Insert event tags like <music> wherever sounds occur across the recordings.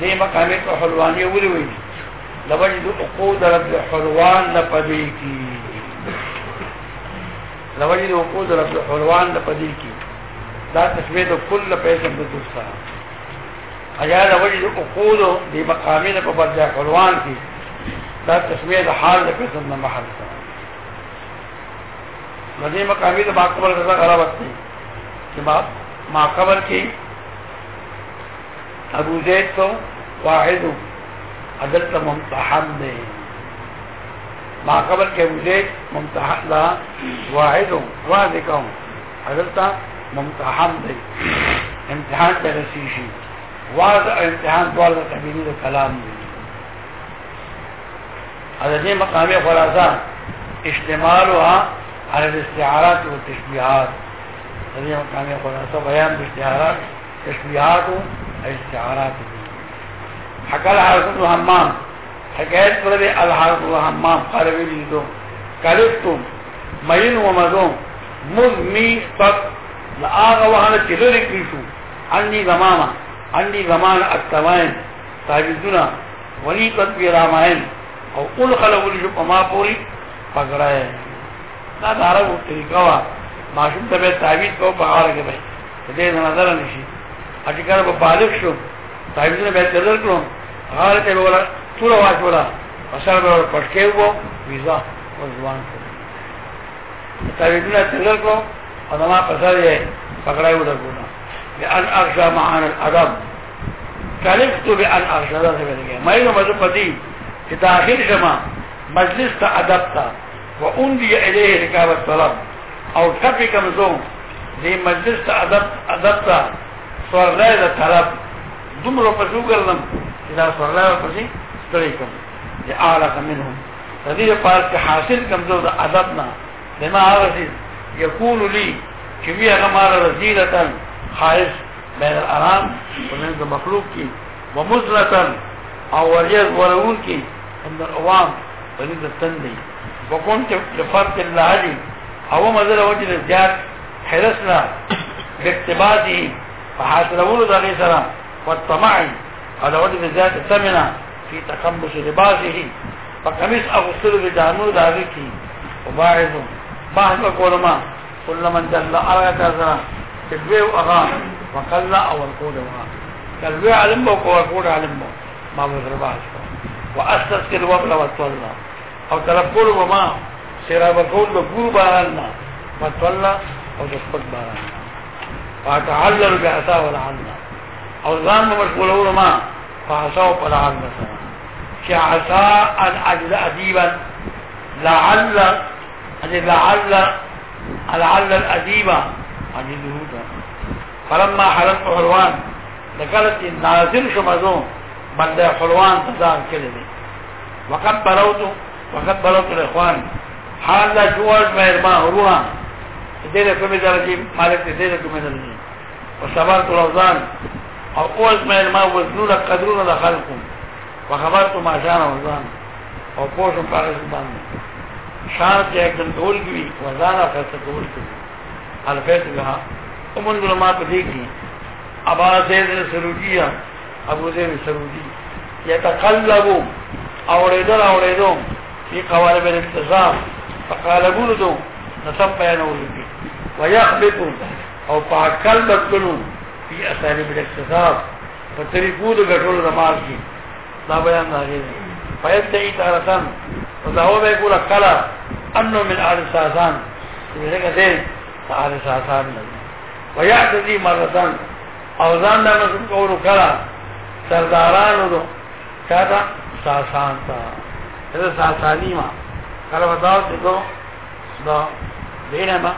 دې مقامې ته حلواني ویل وي لوجد عقود رب حلوان لپدې کی لوجد عقود رب حلوان لپدې کی دا تشبيه د کل پیسې د دوستا ایا لوجد عقود دې مقامې په برجه حلوان کی دا تشبيه د حال د پیسې د محل سره ندی مقامی دا ماقبل رضا غرابت نہیں کہ ماقبل کی ابو زید کو واحد عدلت ممتحن ما قبل كوزيت ممتحن لها واحد واحد عدلت ممتحن امتحان درسيشي واضح امتحان دولة تحبيني ده كلام هذا دي مقامية خلاصة اشتمالها على الاستعارات والتشبيهات هذه مقامية خلاصة بيان باستعارات تشبيهات الاستعارات حکل حرکت الحمام حکایت پر دے الحرکت الحمام قربی لیدو کرفتم مین و مزوم مزمی تک لآغا وحانا چلو رکیشو انی زمانا انی غمان اکتوائن تحجیزونا ولیقت بی رامائن او قل خلقو لیشو پما پوری پکرائے نا دارا وہ طریقہ وا معشوم تبی تعویز کو بغار کے بھائی تدیز نظر نشی اٹکر بالک شو تعویز نے بہتر کروں غاړه ته ولا ټول واچولا اصل به پټکې وو ویزا او ځوان کو تا ویډنا څنګه کو انما پسر یې پکړای و درګونه لئن اخشى معان الادب کلفت بان اخشى ذا څنګه مې نو مزه پدی چې تا اخر شمه مجلس ته ادب تا و اون دی الیه رکاب الطلب او کفی کم زون دی مجلس ته ادب ادب ته سوړلای د طلب دومره په شوګرلم اذا صلی الله پسې ستړي کوم چې اعلق منهم تدیر پار کې حاصل کمزور عادت نه لما هغه یقول لي چې وی هغه مار رزیلتن خالص بین الارام ومن المخلوق کی ومزلتن او وریز ورون کی عند العوام ومن التندی وكنت لفرق الله لي او مزل وجه الزیاد حرسنا باقتباته فحاصلونه دغه سره والطمع على وجه ذات ثمنه في تخمس لباسه فقميص أغسل بدانو وباعد باعد اقول ما كل من دل على يتازرا آية تدوي وأغا وقل أول قول وأغا كالوي علمه وقول قول علمه ما بذرباش وأسس كالوبل والتولى أو تلقول وما سيرا بقول بقول بارنا او تسقط بارنا فاتعلل بأسا والعنا او ځان مو مشغولولو ما فحسو په لعل سره چې عسا ان اجد اديبا لعل ان لعل لعل الادیبا اجده فلما حلت حلوان دکلت نازل شمزو بنده حلوان تزان کلی وقد بلوتو وقد بلوتو الاخوان حال جواز ما مهربان روحا دیده کمی درجی مالك دیده کمی درجی وصبرت الاوزان او اوز ما علما وزنونا قدرون لخلقم وخبرتو ما شان وزان او پوشم پاکس باندن شان چه اکدن دول کیوی وزانا فیصل دول کیوی حالا فیصل کہا امن علماء پا دیکھیں ابا زید سروجیہ ابو زید سروجی یتقلبو اوریدل اوریدو فی قوالب الاتزام فقالبونو دو نصب بیانو لکی ویخبتو او پاکل بکلو فی اثاری بل اقتصاد پر طریقو دو گٹول دمار کی دا بیان دا غیر فید تئی تارتان و دعو بے کولا کلا انو من آل ساسان تیرے کہتے ہیں تا آل ساسان لگی و یعت دی مرتان اوزان دا نسل کولو کلا سرداران دو چاہتا ساسان تا تیرے ساسانی ما کلا بتاو تکو دا دینے ما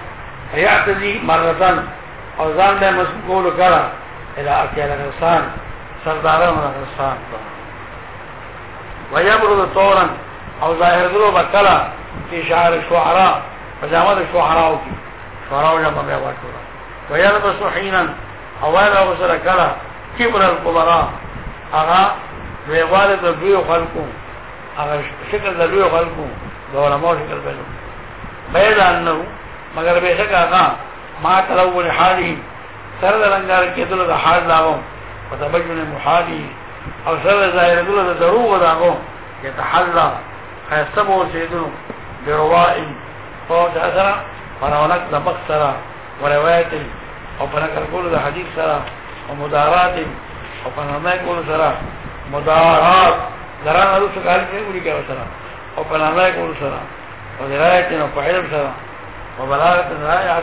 یعت دی مرتان او ځان به مسکول کړه الى اکیل انسان سرداران انسان ويبرد طورا او ظاهر دلو بکلا فی شعر شعراء فجامد شعراء کی شعراء جمع بیواتورا ويلبس حینا او ویل او سرکلا کبر القبراء اغا ویوال دلوی خلقو اغا شکل دلوی خلقو دولمو شکل بلو بید انہو مگر بیشک آغا ما تلول حاله سر رنگار کېدل د حال داو او تبجل محالي او سر ظاهر دل د دروغ داو يتحلى خيسب او سيدو برواء او د اثر فرولک د مقصره وروایت او په نقل کولو د حدیث سره او مدارات او په نامه کولو سره مدارات درانه د څه کار کې وړي کې سره او په نامه کولو سره او درایت او په علم سره وبلاغت رائعه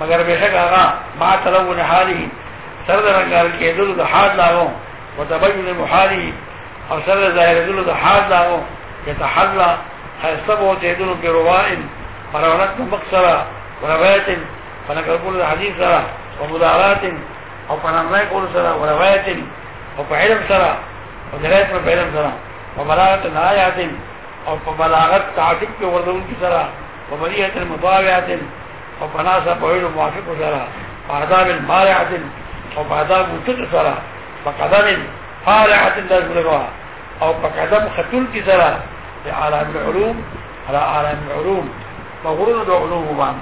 مگر بے شک آغا ما تلون حالی سرد رنگار دا دا حال حال لاغو لاغو و و و تبجل محالی او او او سرد ظاہر خیصب ہوتے روائن فرونت حدیث مدارات فنمائی قول فعلم رنگ ہاتھ لا ہاری اور بلاغت و سراحت آتین وبناسا بوين موافق سرا وعذاب مارعة وبعذاب متق سرا بقدم فارعة لا يبلغها او بقدم خطول کی سرا لعالم العلوم على عالم العلوم مغرور دو علوم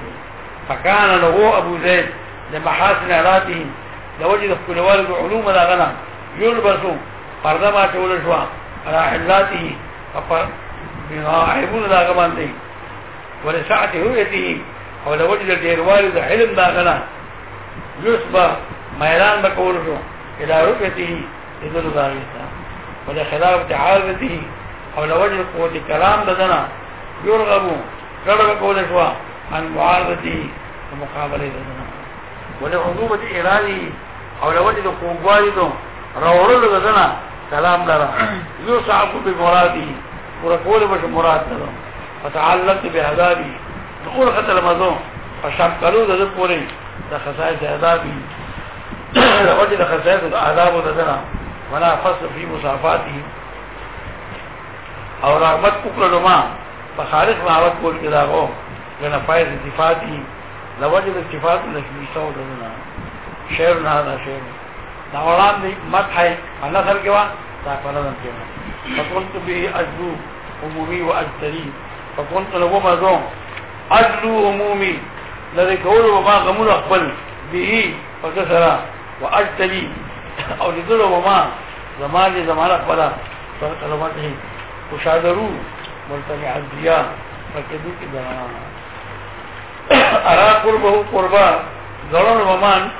فكان لغو ابو زيد لمحاسن علاته لوجد كل والد علوم لا غنى يلبس فردما تقول شوا على علاته فقر بناعبون لا غمان دي ولسعة هويته او د وجه د ډیروالي د علم داغنا یصبا میران بکول شو الى رؤيته اذن داغتا ول خلاف تعارضه او د وجه قوت کلام ددنا یرغب کړه بکول شو ان معارضه مقابله ددنا ول عذوبه ارادي او د وجه د قوګوالي دو راوړل ددنا کلام لرا یو صاحب به مرادي ورکول به مراد لرا فتعلقت بهذابي اور قتل مزو په شام کلو د پورې د خصایص عذاب د <clears throat> وجه د خصایص د عذاب د دنا ولا فصل فی مصافاته او رحمت وکړو ما په خارق معرفت کول کې داغو لنا فائز صفاتی لوجه د صفات د شیشو د دنا شعر نه دا شعر دا وړاندې مدحه الله سره کې وا دا پرلن کې فقلت به اجو عمومي واجتري فقلت له وما زوم عدلو عمومی لده کولو وما غمون اقبل بیئی فکسرا و اجتلی <laughs> او لدلو وما زمان لی زمان اقبلا فقلمته کشادرو ملتمع الدیا فکدو کی درانا ارا قربه قربا زلون ومان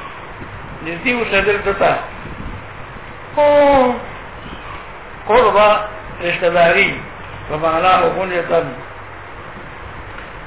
نزدی و صدر دتا قربا رشتداری ومعناه بنیتن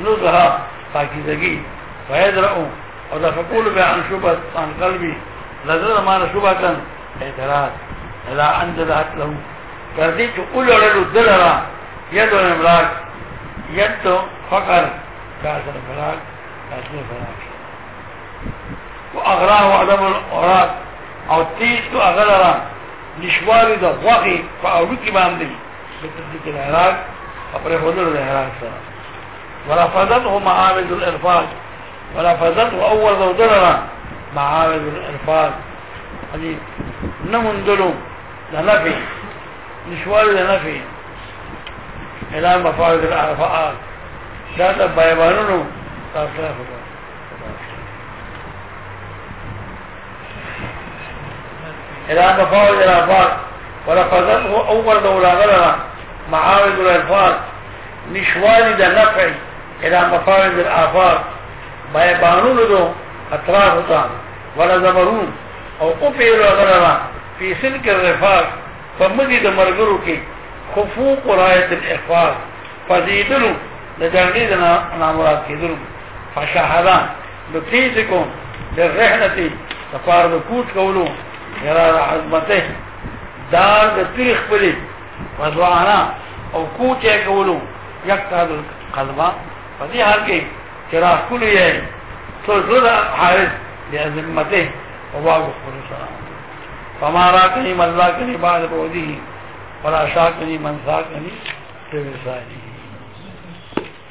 نزهة پاکیزگی ویدرعو او دا فقول بی عن شبه عن قلبي قلبی ما مانا شبتن اعتراض الى انجلت له کردی چو اولو دل را یدو امراک فقر کاسر فراک کاسر فراک و اغراه عدم الاوراق او تیز تو اغرارا نشواری دا وقی فاولوکی باندی بتردیت الهراک اپنے خودر دا ولفظته معامد الإرفاق ولفظته أول ذودرنا معامد الإرفاق هذه نمن دلوم لنفي نشوال لنفي إلى مفاعل الأفعال لا تبايبانونو تأخذ إلى مفاوض الألفاظ ولفظته أول ذودرنا معامد الإرفاق نشوال لنفي الى مفارد الافاق بیبانون دو اطراف تا ولا زمرون او قفیر غرما فی سلک الرفاق فمدی د مرګرو کې خفوق رايت الاخفاق فزیدلو لجنگی دنا نامراد کیدلو فشهدان لتیزکم للرحلتی تفارد کوت کولو غرار عظمته دار د تاریخ پلی وضعانا او کوچه کولو یک تادل قلبا حال حارس چراخولی ہے ہمارا کہیں مزہ کہیں بات رو دی پر آشا کہیں منسا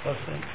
بس